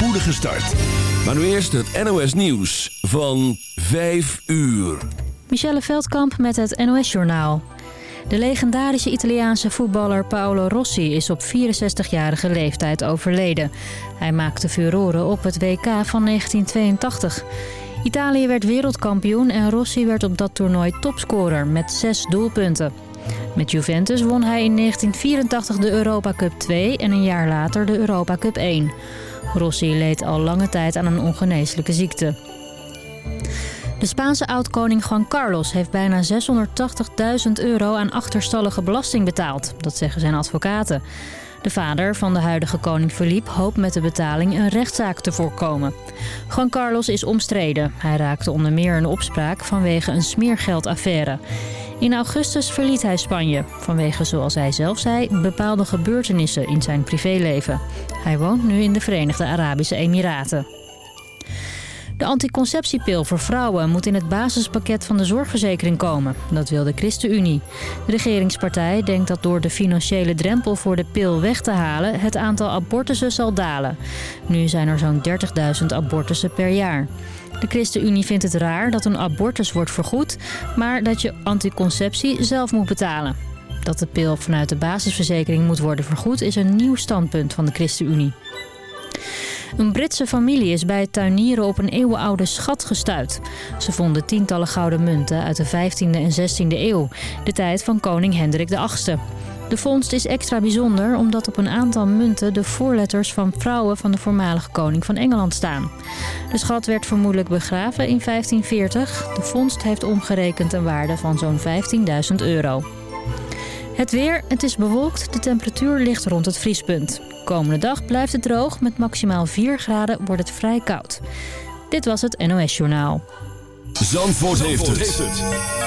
spoedige start. Maar nu eerst het NOS Nieuws van 5 uur. Michelle Veldkamp met het NOS Journaal. De legendarische Italiaanse voetballer Paolo Rossi is op 64-jarige leeftijd overleden. Hij maakte furoren op het WK van 1982. Italië werd wereldkampioen en Rossi werd op dat toernooi topscorer met zes doelpunten. Met Juventus won hij in 1984 de Europa Cup 2 en een jaar later de Europa Cup 1. Rossi leed al lange tijd aan een ongeneeslijke ziekte. De Spaanse oud-koning Juan Carlos heeft bijna 680.000 euro aan achterstallige belasting betaald. Dat zeggen zijn advocaten. De vader van de huidige koning Philippe hoopt met de betaling een rechtszaak te voorkomen. Juan Carlos is omstreden. Hij raakte onder meer een opspraak vanwege een smeergeldaffaire. In augustus verliet hij Spanje, vanwege, zoals hij zelf zei, bepaalde gebeurtenissen in zijn privéleven. Hij woont nu in de Verenigde Arabische Emiraten. De anticonceptiepil voor vrouwen moet in het basispakket van de zorgverzekering komen. Dat wil de ChristenUnie. De regeringspartij denkt dat door de financiële drempel voor de pil weg te halen... het aantal abortussen zal dalen. Nu zijn er zo'n 30.000 abortussen per jaar. De ChristenUnie vindt het raar dat een abortus wordt vergoed... maar dat je anticonceptie zelf moet betalen. Dat de pil vanuit de basisverzekering moet worden vergoed... is een nieuw standpunt van de ChristenUnie. Een Britse familie is bij het tuinieren op een eeuwenoude schat gestuit. Ze vonden tientallen gouden munten uit de 15e en 16e eeuw, de tijd van koning Hendrik VIII. De vondst is extra bijzonder omdat op een aantal munten de voorletters van vrouwen van de voormalige koning van Engeland staan. De schat werd vermoedelijk begraven in 1540. De vondst heeft omgerekend een waarde van zo'n 15.000 euro. Het weer, het is bewolkt, de temperatuur ligt rond het vriespunt. Komende dag blijft het droog, met maximaal 4 graden wordt het vrij koud. Dit was het NOS Journaal. Zandvoort, heeft, het.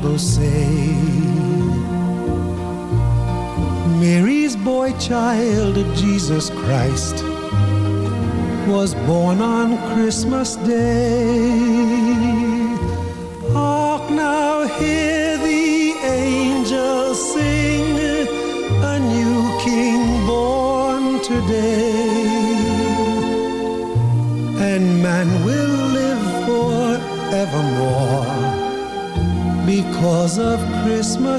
Bible say. Mary's boy child, Jesus Christ, was born on Christmas Day.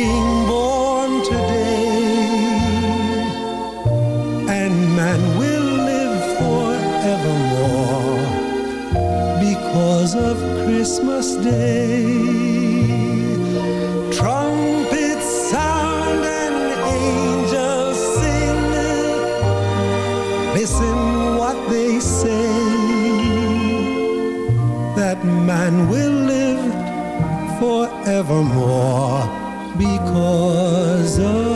King born today, and man will live forevermore because of Christmas Day. Trumpets sound and angels sing. Listen what they say. That man will live forevermore because of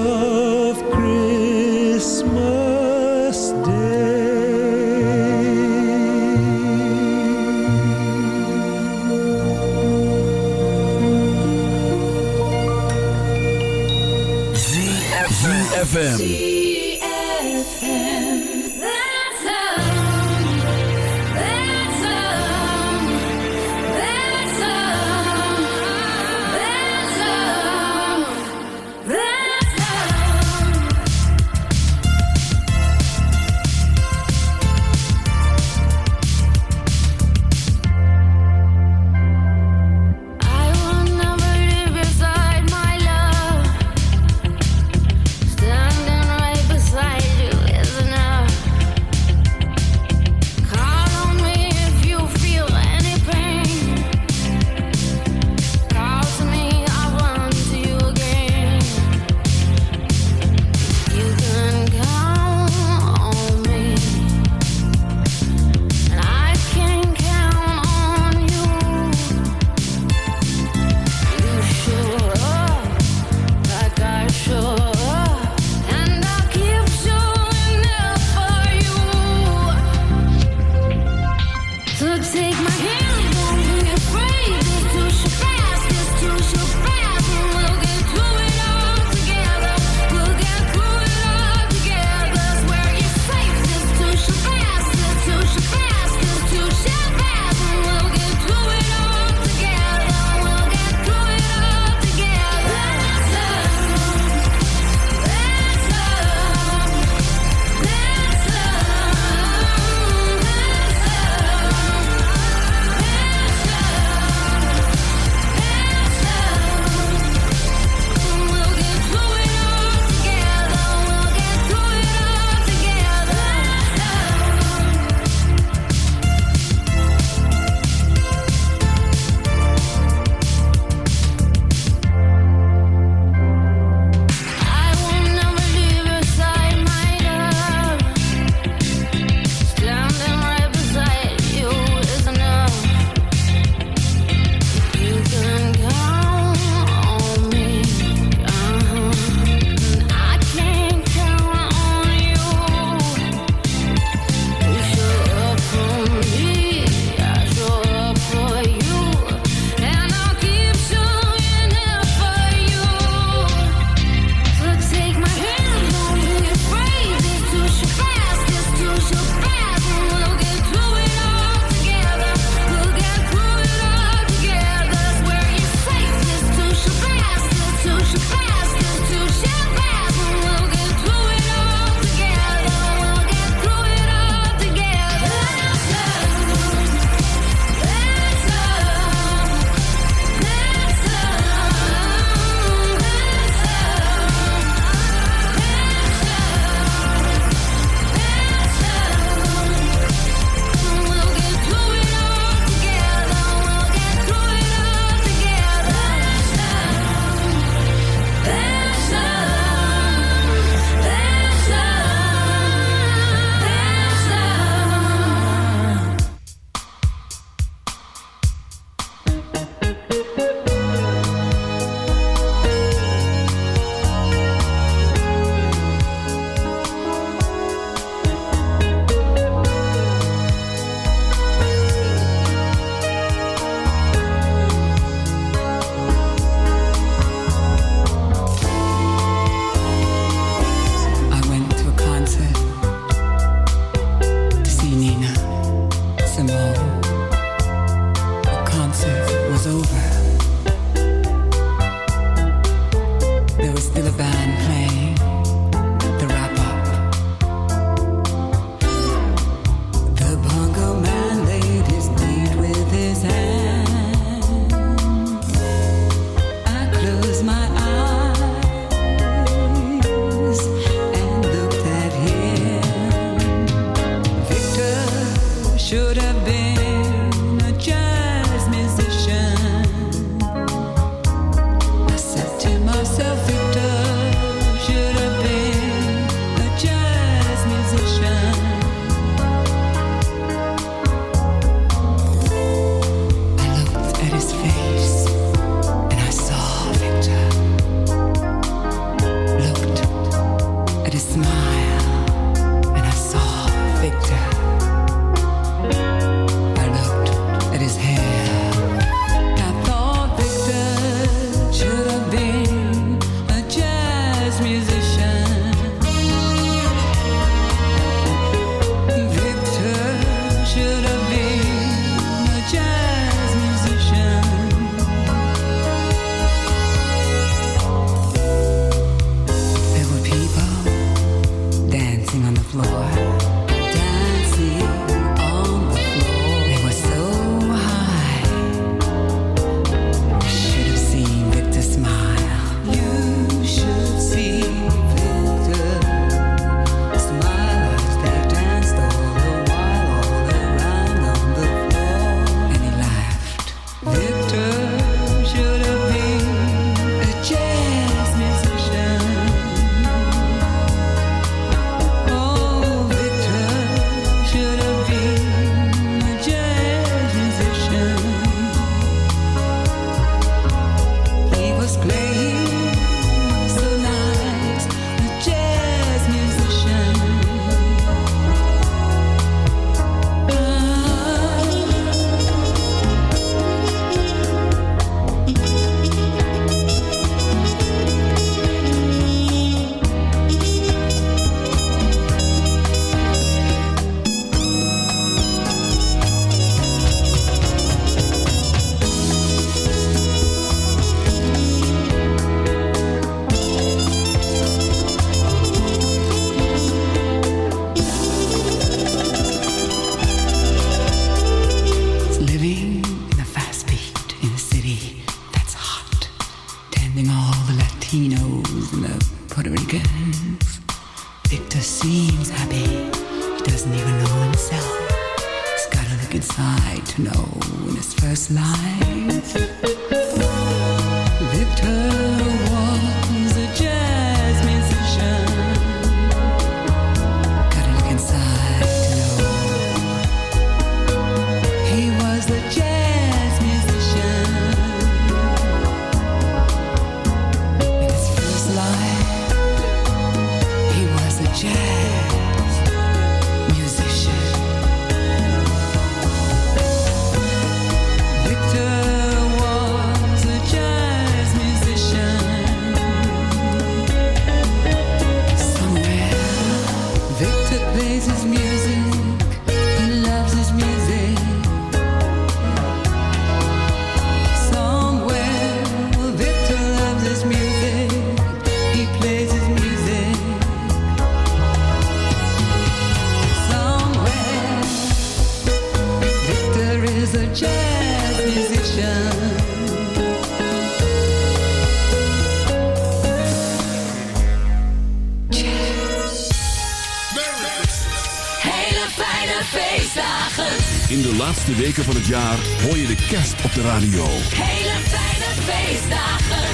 de radio. Hele fijne feestdagen.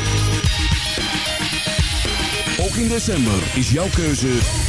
Ook in december is jouw keuze...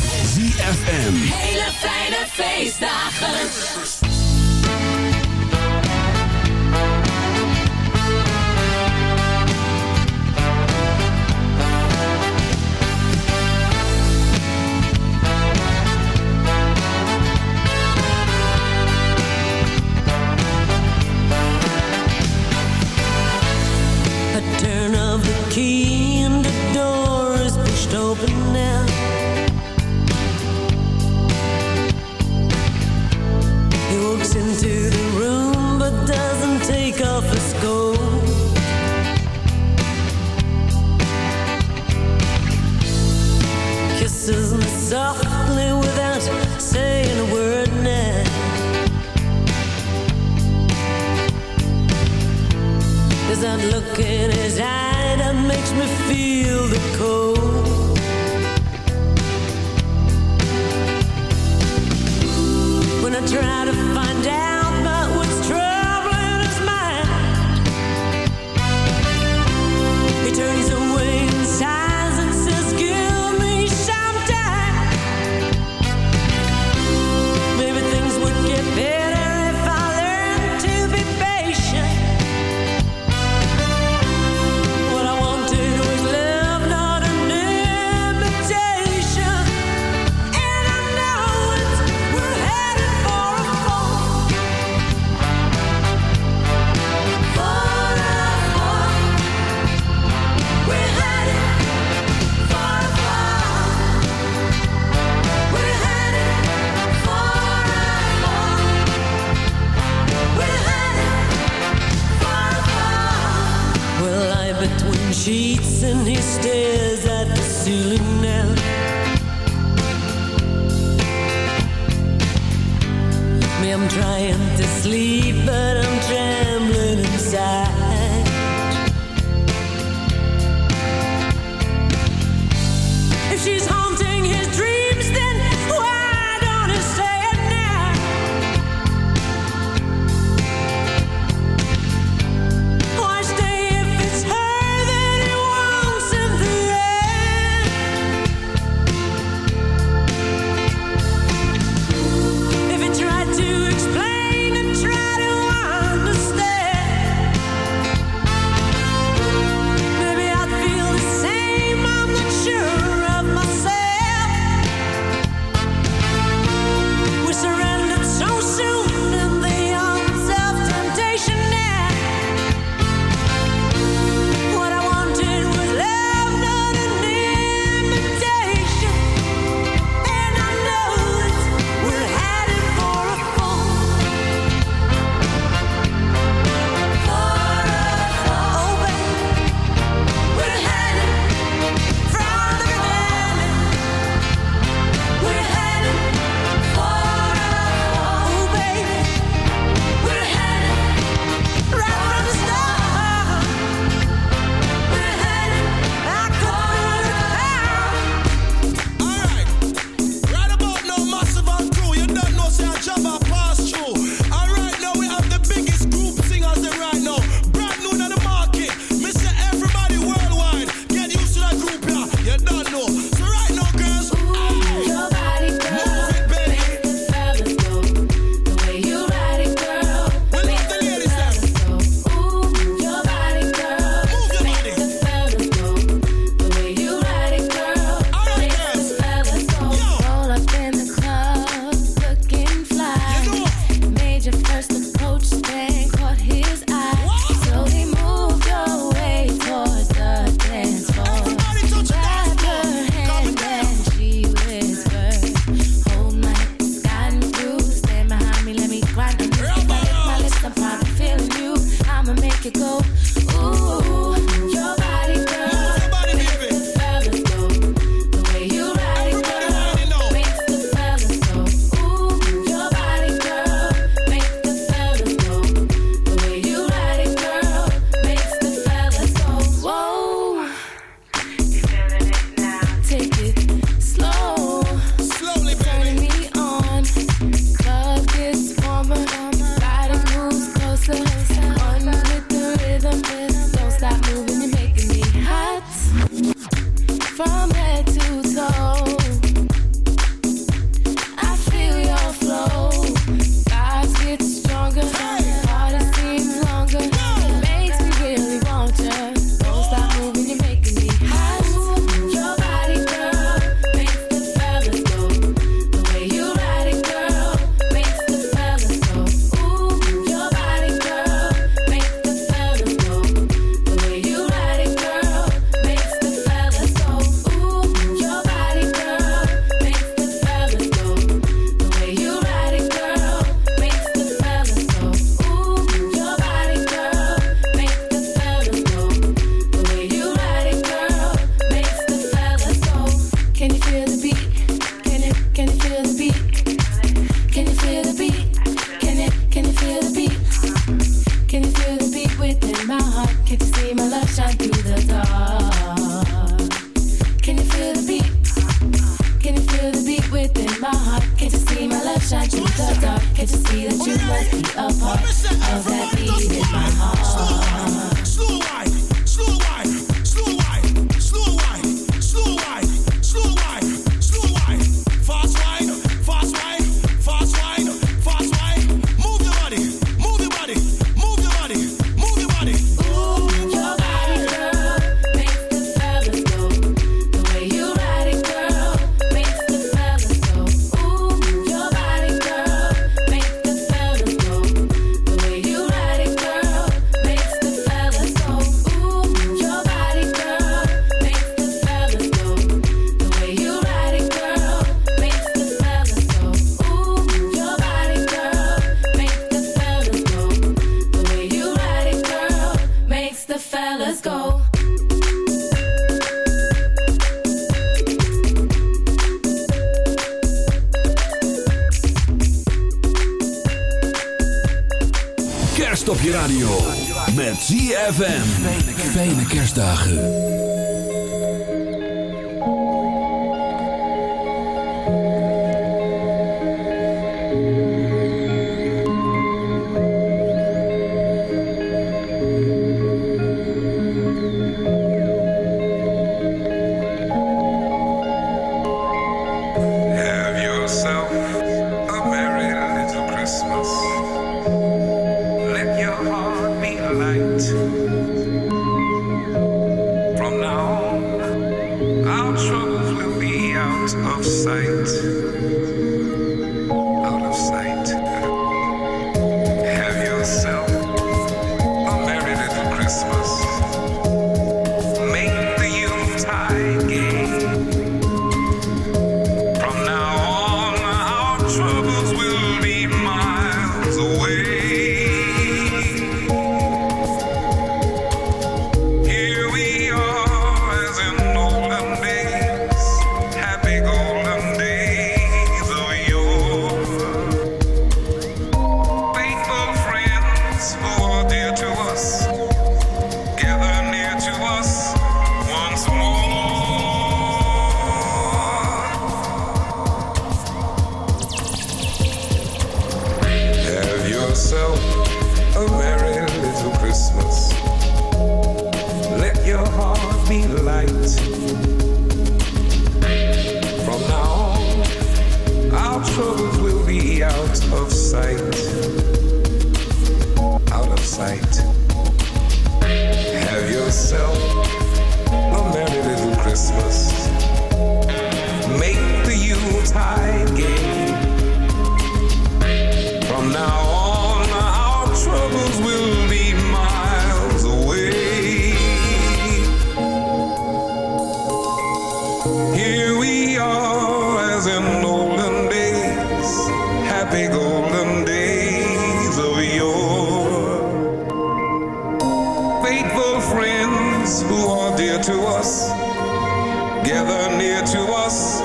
Together, near to us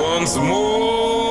once more.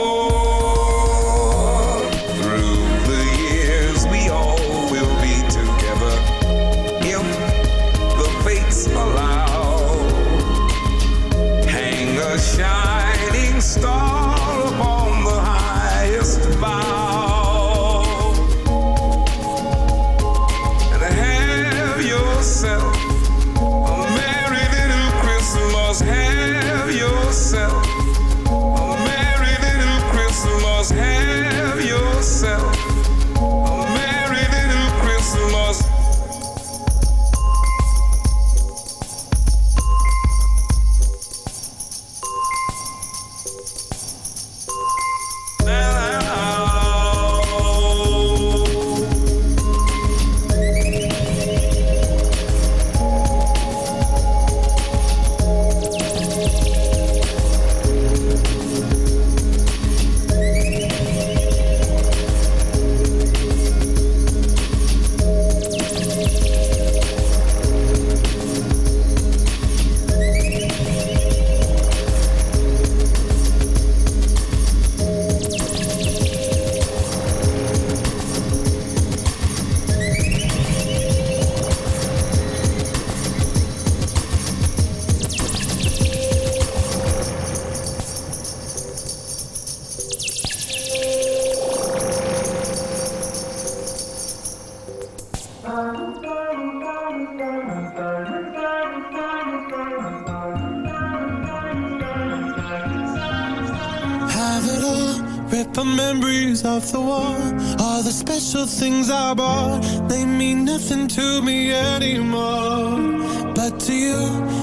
I bought, they mean nothing to me anymore. But to you,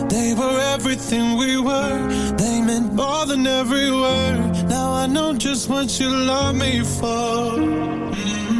they were everything we were. They meant more than every word. Now I know just what you love me for. Mm -hmm.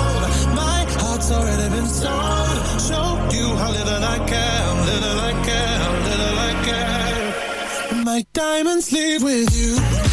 already been sung. Showed you how little I care, little I care, little I care. My diamonds leave with you.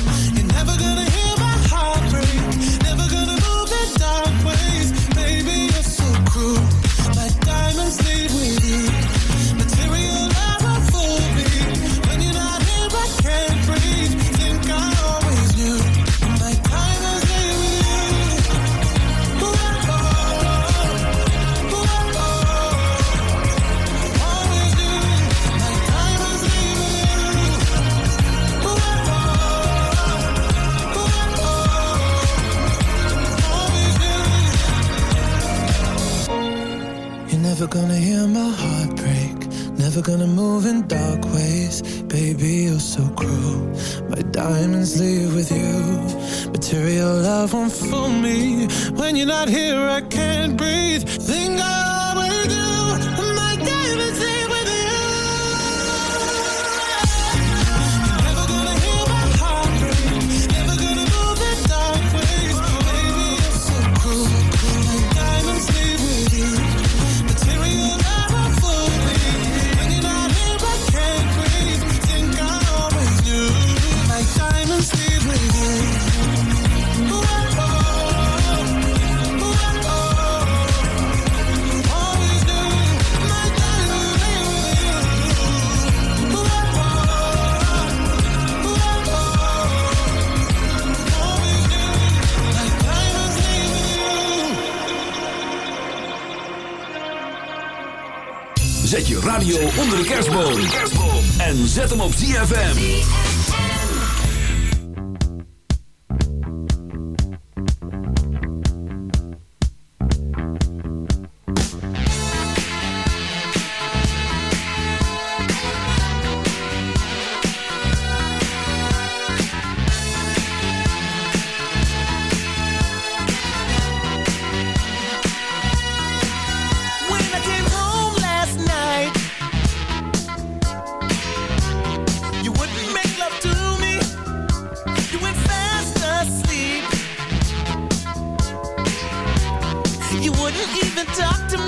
you're not here, I even talk to me.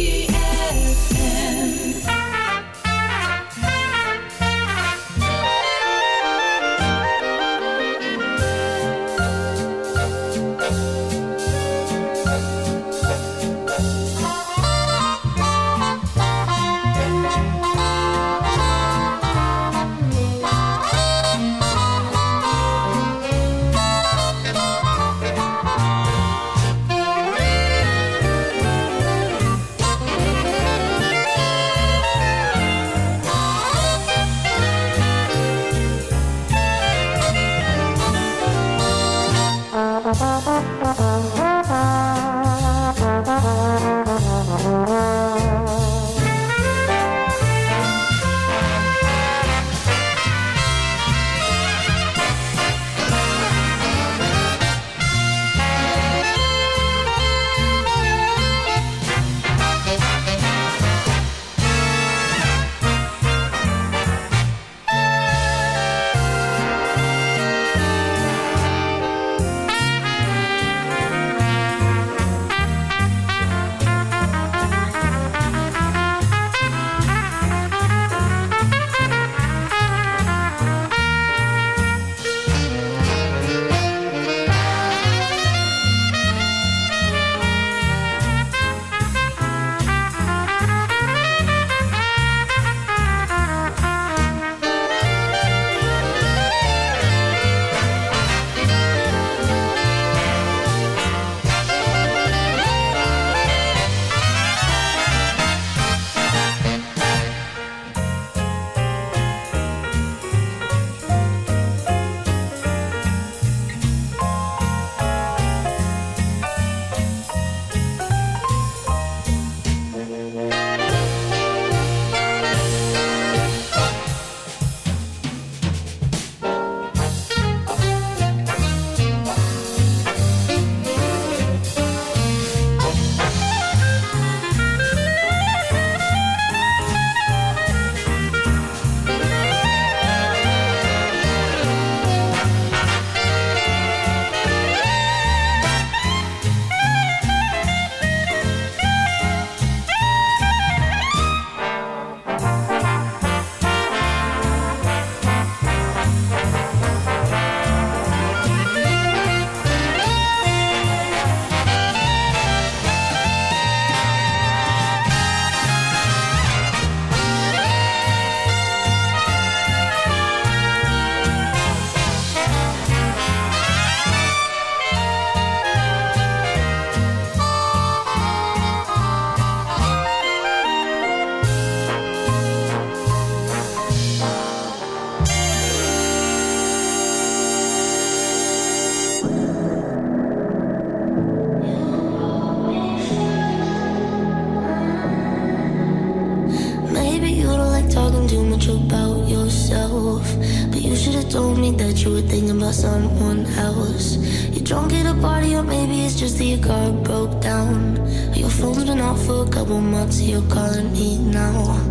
yourself. But you should have told me that you were thinking about someone else. You're drunk at a party, or maybe it's just that your car broke down. Your phone's been off for a couple months, so you're calling me now.